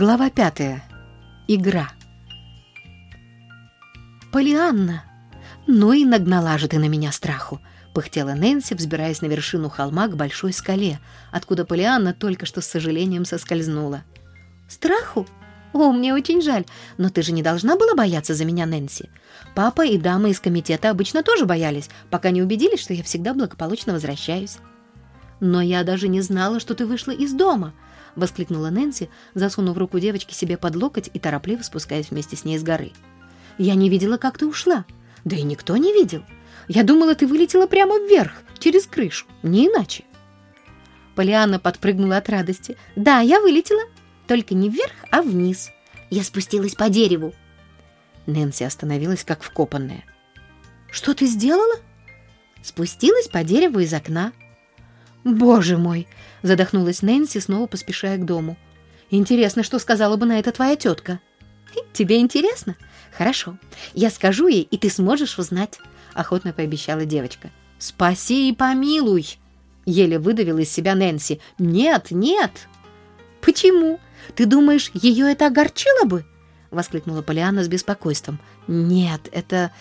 Глава пятая. Игра. «Полианна! Ну и нагнала же ты на меня страху!» — пыхтела Нэнси, взбираясь на вершину холма к большой скале, откуда Полианна только что с сожалением соскользнула. «Страху? О, мне очень жаль, но ты же не должна была бояться за меня, Нэнси. Папа и дамы из комитета обычно тоже боялись, пока не убедились, что я всегда благополучно возвращаюсь. Но я даже не знала, что ты вышла из дома!» — воскликнула Нэнси, засунув руку девочки себе под локоть и торопливо спускаясь вместе с ней с горы. «Я не видела, как ты ушла. Да и никто не видел. Я думала, ты вылетела прямо вверх, через крышу, не иначе». Полианна подпрыгнула от радости. «Да, я вылетела. Только не вверх, а вниз. Я спустилась по дереву». Нэнси остановилась, как вкопанная. «Что ты сделала?» «Спустилась по дереву из окна». «Боже мой!» — задохнулась Нэнси, снова поспешая к дому. «Интересно, что сказала бы на это твоя тетка?» «Тебе интересно? Хорошо. Я скажу ей, и ты сможешь узнать», — охотно пообещала девочка. «Спаси и помилуй!» — еле выдавила из себя Нэнси. «Нет, нет!» «Почему? Ты думаешь, ее это огорчило бы?» — воскликнула Полиана с беспокойством. «Нет, это...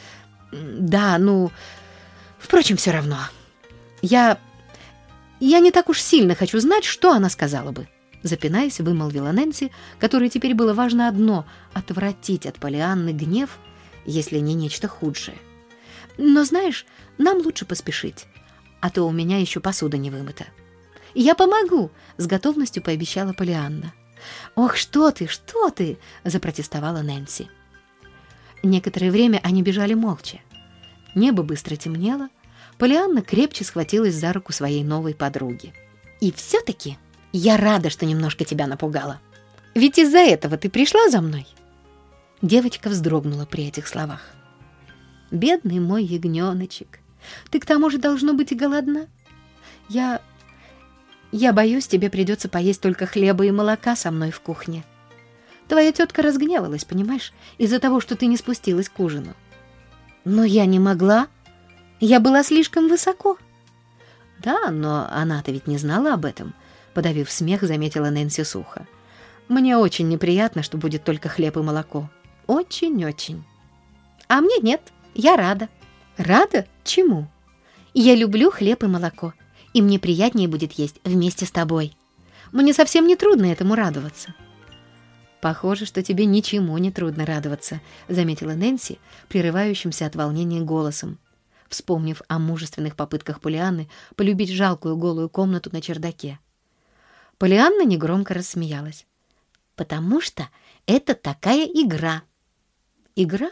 Да, ну... Впрочем, все равно. Я «Я не так уж сильно хочу знать, что она сказала бы», запинаясь, вымолвила Нэнси, которой теперь было важно одно — отвратить от Полианны гнев, если не нечто худшее. «Но знаешь, нам лучше поспешить, а то у меня еще посуда не вымыта». «Я помогу!» — с готовностью пообещала Полианна. «Ох, что ты, что ты!» — запротестовала Нэнси. Некоторое время они бежали молча. Небо быстро темнело, Полианна крепче схватилась за руку своей новой подруги. «И все-таки я рада, что немножко тебя напугала. Ведь из-за этого ты пришла за мной?» Девочка вздрогнула при этих словах. «Бедный мой ягненочек, ты к тому же должно быть и голодна. Я... я боюсь, тебе придется поесть только хлеба и молока со мной в кухне. Твоя тетка разгневалась, понимаешь, из-за того, что ты не спустилась к ужину. Но я не могла, я была слишком высоко. Да, но она-то ведь не знала об этом, подавив смех, заметила Нэнси сухо. Мне очень неприятно, что будет только хлеб и молоко. Очень-очень. А мне нет, я рада. Рада? Чему? Я люблю хлеб и молоко, и мне приятнее будет есть вместе с тобой. Мне совсем не трудно этому радоваться. Похоже, что тебе ничему не трудно радоваться, заметила Нэнси, прерывающимся от волнения голосом вспомнив о мужественных попытках Полианны полюбить жалкую голую комнату на чердаке. Полианна негромко рассмеялась. «Потому что это такая игра». «Игра?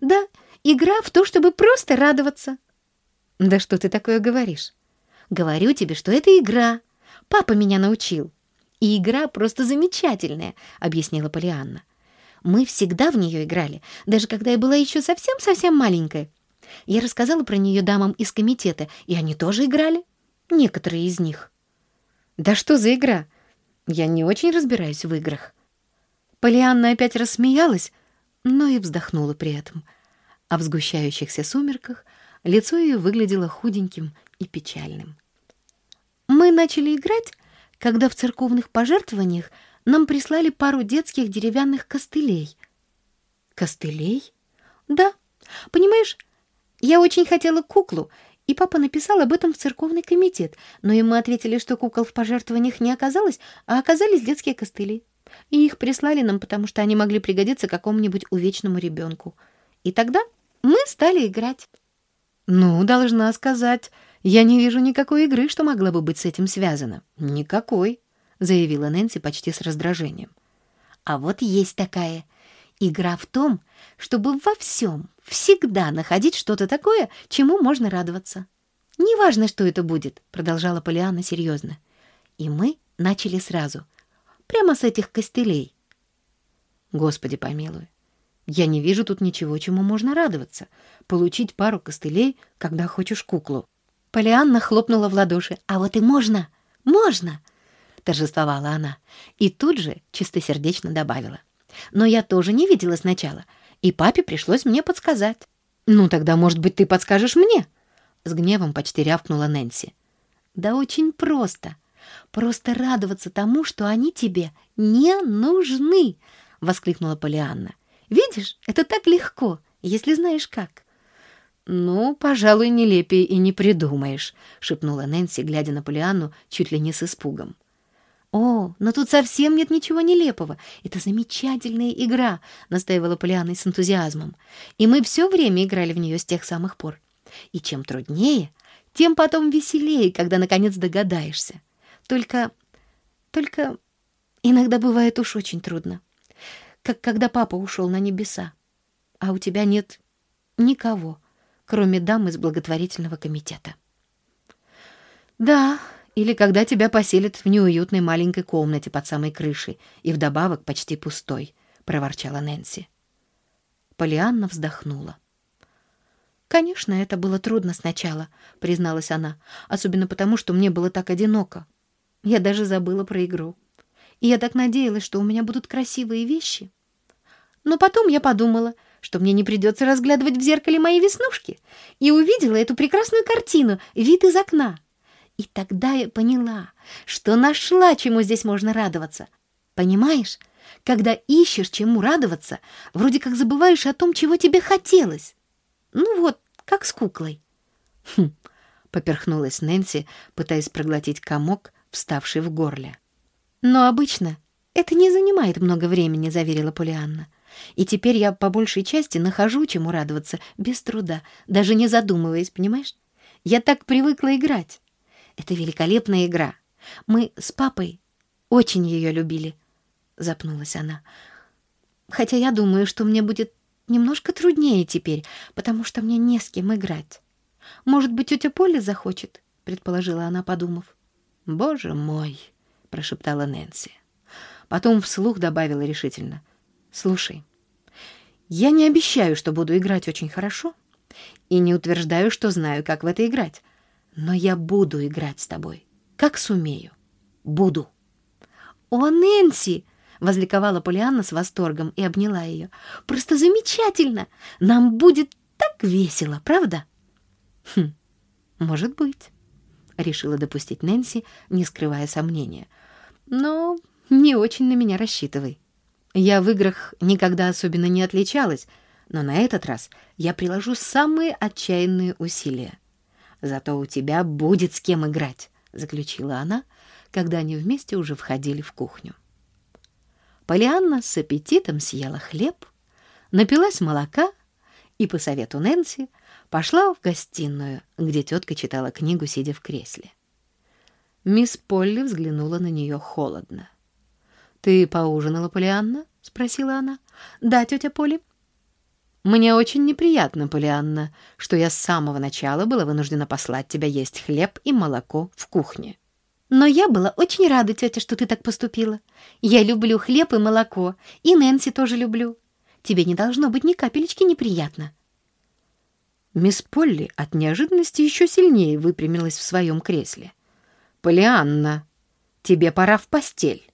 Да, игра в то, чтобы просто радоваться». «Да что ты такое говоришь?» «Говорю тебе, что это игра. Папа меня научил». «И игра просто замечательная», — объяснила Полианна. «Мы всегда в нее играли, даже когда я была еще совсем-совсем маленькая. Я рассказала про нее дамам из комитета, и они тоже играли. Некоторые из них. Да что за игра? Я не очень разбираюсь в играх. Полианна опять рассмеялась, но и вздохнула при этом. А в сгущающихся сумерках лицо ее выглядело худеньким и печальным. Мы начали играть, когда в церковных пожертвованиях нам прислали пару детских деревянных костылей. Костылей? Да. Понимаешь, я очень хотела куклу, и папа написал об этом в церковный комитет, но ему ответили, что кукол в пожертвованиях не оказалось, а оказались детские костыли. И их прислали нам, потому что они могли пригодиться какому-нибудь увечному ребенку. И тогда мы стали играть. Ну, должна сказать, я не вижу никакой игры, что могла бы быть с этим связана. Никакой, заявила Нэнси почти с раздражением. А вот есть такая — Игра в том, чтобы во всем всегда находить что-то такое, чему можно радоваться. «Неважно, что это будет», — продолжала Полианна серьезно. И мы начали сразу. Прямо с этих костылей. Господи помилуй. Я не вижу тут ничего, чему можно радоваться. Получить пару костылей, когда хочешь куклу. Полианна хлопнула в ладоши. «А вот и можно! Можно!» Торжествовала она. И тут же чистосердечно добавила. Но я тоже не видела сначала, и папе пришлось мне подсказать. «Ну, тогда, может быть, ты подскажешь мне?» С гневом почти рявкнула Нэнси. «Да очень просто. Просто радоваться тому, что они тебе не нужны!» — воскликнула Полианна. «Видишь, это так легко, если знаешь как». «Ну, пожалуй, нелепее и не придумаешь», — шепнула Нэнси, глядя на Полианну чуть ли не с испугом. «О, но тут совсем нет ничего нелепого. Это замечательная игра», — настаивала Полианна с энтузиазмом. «И мы все время играли в нее с тех самых пор. И чем труднее, тем потом веселее, когда наконец догадаешься. Только... только иногда бывает уж очень трудно. Как когда папа ушел на небеса, а у тебя нет никого, кроме дам из благотворительного комитета. Да, или когда тебя поселят в неуютной маленькой комнате под самой крышей и вдобавок почти пустой, проворчала Нэнси. Полианна вздохнула. «Конечно, это было трудно сначала», — призналась она, «особенно потому, что мне было так одиноко. Я даже забыла про игру. И я так надеялась, что у меня будут красивые вещи. Но потом я подумала, что мне не придется разглядывать в зеркале мои веснушки, и увидела эту прекрасную картину «Вид из окна». И тогда я поняла, что нашла, чему здесь можно радоваться. Понимаешь, когда ищешь, чему радоваться, вроде как забываешь о том, чего тебе хотелось. Ну вот, как с куклой. Хм, поперхнулась Нэнси, пытаясь проглотить комок, вставший в горле. Но обычно это не занимает много времени, заверила Полианна. И теперь я по большей части нахожу, чему радоваться, без труда, даже не задумываясь, понимаешь? Я так привыкла играть. Это великолепная игра. Мы с папой очень ее любили, запнулась она. Хотя я думаю, что мне будет немножко труднее теперь, потому что мне не с кем играть. Может быть, тетя Поля захочет, предположила она, подумав. Боже мой, прошептала Нэнси. Потом вслух добавила решительно: Слушай, я не обещаю, что буду играть очень хорошо, и не утверждаю, что знаю, как в это играть, но я буду играть с тобой, как сумею. Буду. О, Нэнси! возликовала Полианна с восторгом и обняла ее. Просто замечательно! Нам будет так весело, правда? Хм, может быть, решила допустить Нэнси, не скрывая сомнения. Но не очень на меня рассчитывай. Я в играх никогда особенно не отличалась, но на этот раз я приложу самые отчаянные усилия. Зато у тебя будет с кем играть, заключила она, когда они вместе уже входили в кухню. Полианна с аппетитом съела хлеб, напилась молока и по совету Нэнси пошла в гостиную, где тетка читала книгу, сидя в кресле. Мисс Полли взглянула на нее холодно. «Ты поужинала, Полианна?» — спросила она. «Да, тетя Поли». «Мне очень неприятно, Полианна, что я с самого начала была вынуждена послать тебя есть хлеб и молоко в кухне». «Но я была очень рада, тетя, что ты так поступила. Я люблю хлеб и молоко, и Нэнси тоже люблю. Тебе не должно быть ни капелечки неприятно». Мисс Полли от неожиданности еще сильнее выпрямилась в своем кресле. «Полианна, тебе пора в постель».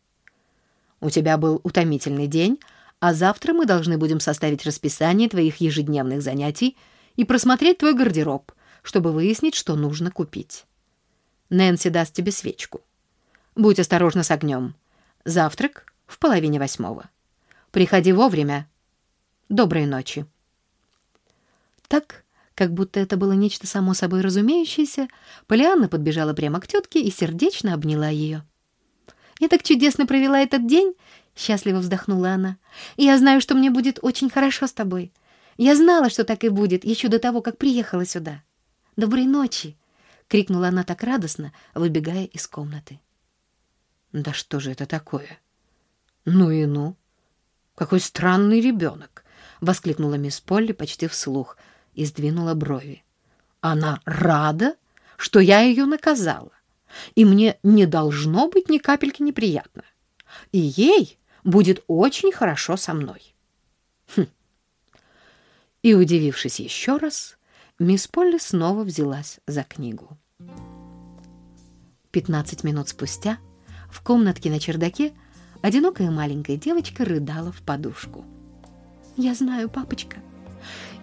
У тебя был утомительный день, а завтра мы должны будем составить расписание твоих ежедневных занятий и просмотреть твой гардероб, чтобы выяснить, что нужно купить. Нэнси даст тебе свечку. Будь осторожна с огнем. Завтрак в половине восьмого. Приходи вовремя. Доброй ночи. Так, как будто это было нечто само собой разумеющееся, Полианна подбежала прямо к тетке и сердечно обняла ее. Я так чудесно провела этот день!» — счастливо вздохнула она. «Я знаю, что мне будет очень хорошо с тобой. Я знала, что так и будет, еще до того, как приехала сюда. Доброй ночи!» — крикнула она так радостно, выбегая из комнаты. «Да что же это такое? Ну и ну! Какой странный ребенок!» — воскликнула мисс Полли почти вслух и сдвинула брови. «Она рада, что я ее наказала и мне не должно быть ни капельки неприятно. И ей будет очень хорошо со мной. Хм. И, удивившись еще раз, мисс Полли снова взялась за книгу. Пятнадцать минут спустя в комнатке на чердаке одинокая маленькая девочка рыдала в подушку. «Я знаю, папочка,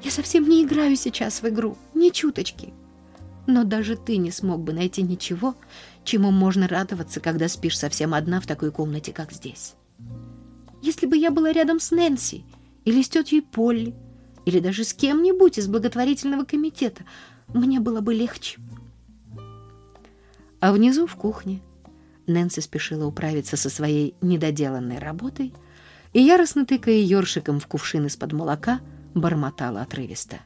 я совсем не играю сейчас в игру, ни чуточки. Но даже ты не смог бы найти ничего, чему можно радоваться, когда спишь совсем одна в такой комнате, как здесь. Если бы я была рядом с Нэнси или с тетей Полли, или даже с кем-нибудь из благотворительного комитета, мне было бы легче. А внизу в кухне Нэнси спешила управиться со своей недоделанной работой и, яростно тыкая ёршиком в кувшин из-под молока, бормотала отрывисто.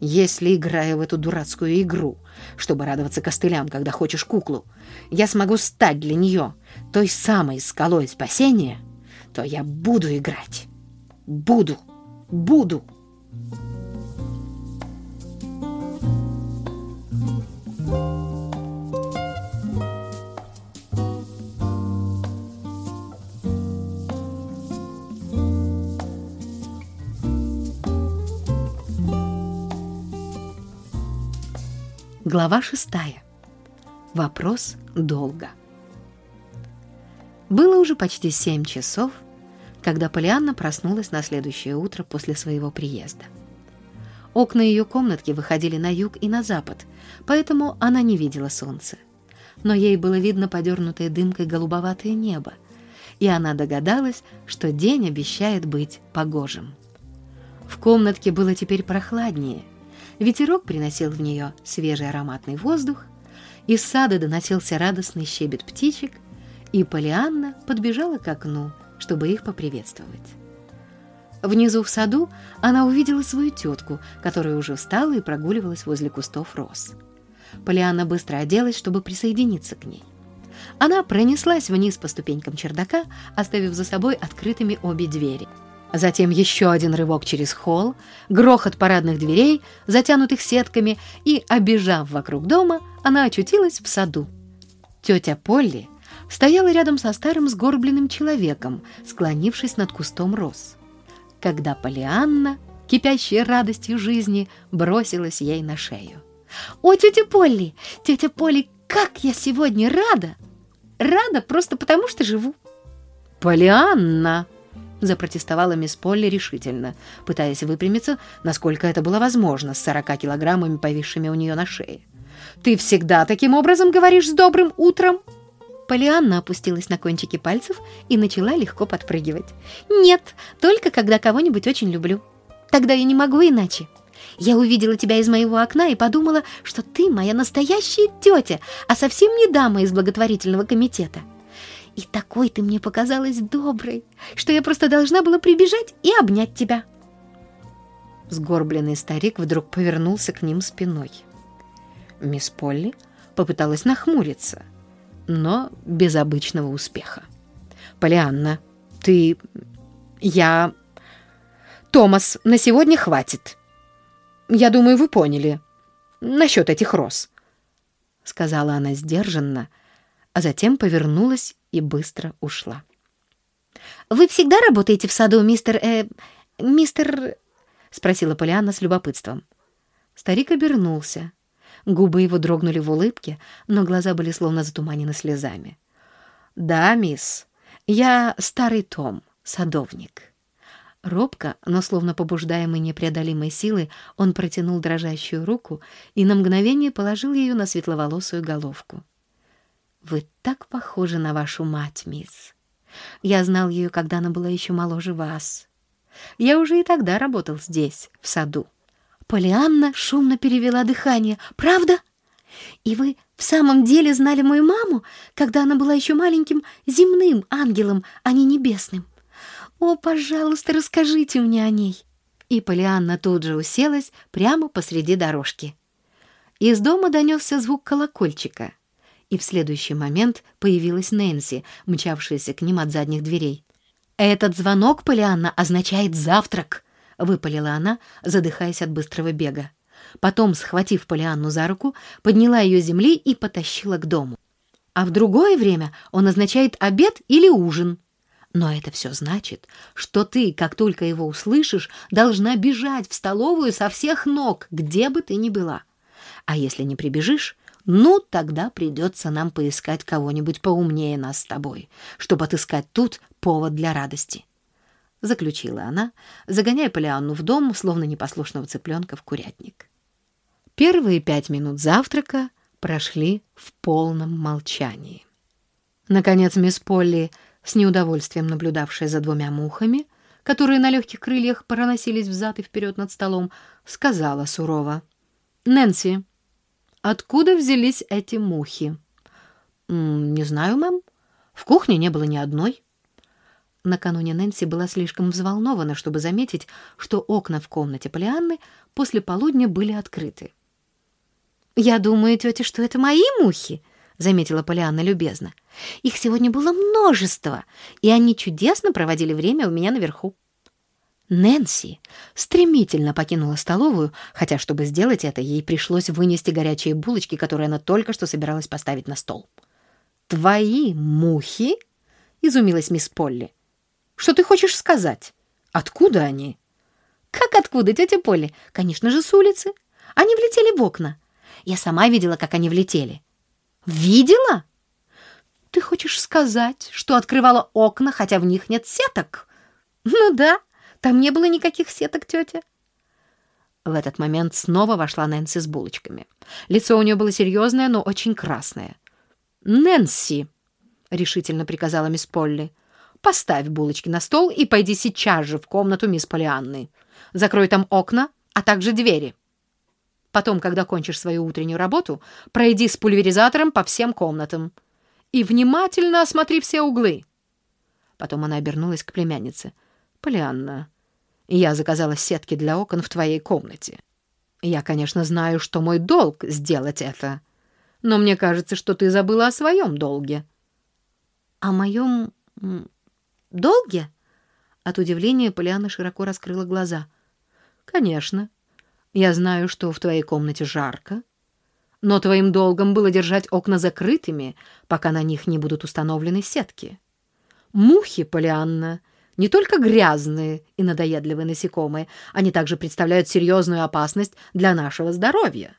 «Если, играя в эту дурацкую игру, чтобы радоваться костылям, когда хочешь куклу, я смогу стать для нее той самой скалой спасения, то я буду играть. Буду, буду!» Глава шестая. Вопрос долго. Было уже почти семь часов, когда Полианна проснулась на следующее утро после своего приезда. Окна ее комнатки выходили на юг и на запад, поэтому она не видела солнца. Но ей было видно подернутое дымкой голубоватое небо, и она догадалась, что день обещает быть погожим. В комнатке было теперь прохладнее — Ветерок приносил в нее свежий ароматный воздух, из сада доносился радостный щебет птичек, и Полианна подбежала к окну, чтобы их поприветствовать. Внизу в саду она увидела свою тетку, которая уже встала и прогуливалась возле кустов роз. Полианна быстро оделась, чтобы присоединиться к ней. Она пронеслась вниз по ступенькам чердака, оставив за собой открытыми обе двери — Затем еще один рывок через холл, грохот парадных дверей, затянутых сетками, и, обежав вокруг дома, она очутилась в саду. Тетя Полли стояла рядом со старым сгорбленным человеком, склонившись над кустом роз. Когда Полианна, кипящая радостью жизни, бросилась ей на шею. «О, тетя Полли! Тетя Полли, как я сегодня рада! Рада просто потому, что живу!» «Полианна!» запротестовала мисс Полли решительно, пытаясь выпрямиться, насколько это было возможно, с сорока килограммами, повисшими у нее на шее. «Ты всегда таким образом говоришь с добрым утром?» Полианна опустилась на кончики пальцев и начала легко подпрыгивать. «Нет, только когда кого-нибудь очень люблю. Тогда я не могу иначе. Я увидела тебя из моего окна и подумала, что ты моя настоящая тетя, а совсем не дама из благотворительного комитета. И такой ты мне показалась доброй, что я просто должна была прибежать и обнять тебя. Сгорбленный старик вдруг повернулся к ним спиной. Мисс Полли попыталась нахмуриться, но без обычного успеха. «Полианна, ты... я... Томас, на сегодня хватит. Я думаю, вы поняли. Насчет этих роз», — сказала она сдержанно, а затем повернулась и быстро ушла. «Вы всегда работаете в саду, мистер... Э, мистер...» — спросила Полианна с любопытством. Старик обернулся. Губы его дрогнули в улыбке, но глаза были словно затуманены слезами. «Да, мисс, я старый Том, садовник». Робко, но словно побуждаемый непреодолимой силой, он протянул дрожащую руку и на мгновение положил ее на светловолосую головку. Вы так похожи на вашу мать, мисс. Я знал ее, когда она была еще моложе вас. Я уже и тогда работал здесь, в саду. Полианна шумно перевела дыхание. «Правда? И вы в самом деле знали мою маму, когда она была еще маленьким земным ангелом, а не небесным? О, пожалуйста, расскажите мне о ней!» И Полианна тут же уселась прямо посреди дорожки. Из дома донесся звук колокольчика — и в следующий момент появилась Нэнси, мчавшаяся к ним от задних дверей. «Этот звонок, Полианна, означает завтрак!» — выпалила она, задыхаясь от быстрого бега. Потом, схватив Полианну за руку, подняла ее с земли и потащила к дому. А в другое время он означает обед или ужин. Но это все значит, что ты, как только его услышишь, должна бежать в столовую со всех ног, где бы ты ни была. А если не прибежишь, ну, тогда придется нам поискать кого-нибудь поумнее нас с тобой, чтобы отыскать тут повод для радости. Заключила она, загоняя Полианну в дом, словно непослушного цыпленка в курятник. Первые пять минут завтрака прошли в полном молчании. Наконец мисс Полли, с неудовольствием наблюдавшая за двумя мухами, которые на легких крыльях проносились взад и вперед над столом, сказала сурово. «Нэнси, откуда взялись эти мухи?» «Не знаю, мэм. В кухне не было ни одной». Накануне Нэнси была слишком взволнована, чтобы заметить, что окна в комнате Полианны после полудня были открыты. «Я думаю, тетя, что это мои мухи», — заметила Полианна любезно. «Их сегодня было множество, и они чудесно проводили время у меня наверху». Нэнси стремительно покинула столовую, хотя, чтобы сделать это, ей пришлось вынести горячие булочки, которые она только что собиралась поставить на стол. «Твои мухи?» — изумилась мисс Полли. «Что ты хочешь сказать? Откуда они?» «Как откуда, тетя Полли? Конечно же, с улицы. Они влетели в окна. Я сама видела, как они влетели. Видела? Ты хочешь сказать, что открывала окна, хотя в них нет сеток? Ну да, там не было никаких сеток, тетя. В этот момент снова вошла Нэнси с булочками. Лицо у нее было серьезное, но очень красное. «Нэнси!» — решительно приказала мисс Полли. «Поставь булочки на стол и пойди сейчас же в комнату мисс Полианны. Закрой там окна, а также двери». Потом, когда кончишь свою утреннюю работу, пройди с пульверизатором по всем комнатам и внимательно осмотри все углы. Потом она обернулась к племяннице. «Полианна, я заказала сетки для окон в твоей комнате. Я, конечно, знаю, что мой долг сделать это, но мне кажется, что ты забыла о своем долге». «О моем долге?» От удивления Полианна широко раскрыла глаза. «Конечно. Я знаю, что в твоей комнате жарко, но твоим долгом было держать окна закрытыми, пока на них не будут установлены сетки. Мухи, Полианна, не только грязные и надоедливые насекомые, они также представляют серьезную опасность для нашего здоровья.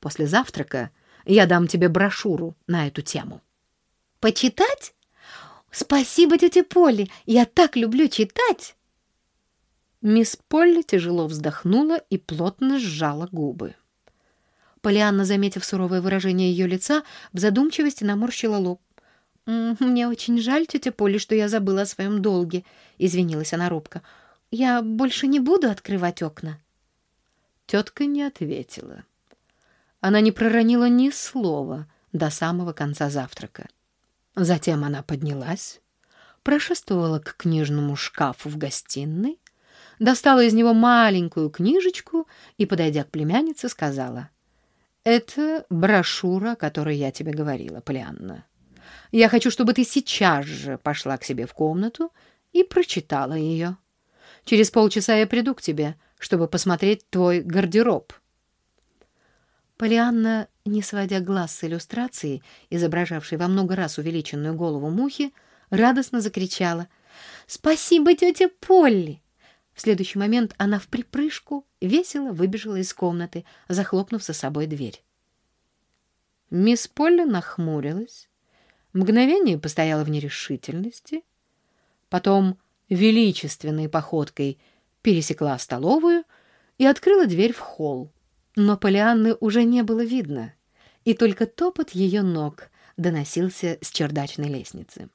После завтрака я дам тебе брошюру на эту тему. Почитать? Спасибо, тетя Полли, я так люблю читать. Мисс Полли тяжело вздохнула и плотно сжала губы. Полианна, заметив суровое выражение ее лица, в задумчивости наморщила лоб. «Мне очень жаль, тетя Полли, что я забыла о своем долге», — извинилась она робко. «Я больше не буду открывать окна». Тетка не ответила. Она не проронила ни слова до самого конца завтрака. Затем она поднялась, прошествовала к книжному шкафу в гостиной, достала из него маленькую книжечку и, подойдя к племяннице, сказала, «Это брошюра, о которой я тебе говорила, Полианна. Я хочу, чтобы ты сейчас же пошла к себе в комнату и прочитала ее. Через полчаса я приду к тебе, чтобы посмотреть твой гардероб». Полианна, не сводя глаз с иллюстрации, изображавшей во много раз увеличенную голову мухи, радостно закричала «Спасибо, тетя Полли!» В следующий момент она в припрыжку весело выбежала из комнаты, захлопнув за собой дверь. Мисс Полли нахмурилась, мгновение постояла в нерешительности, потом величественной походкой пересекла столовую и открыла дверь в холл. Но Полианны уже не было видно, и только топот ее ног доносился с чердачной лестницы.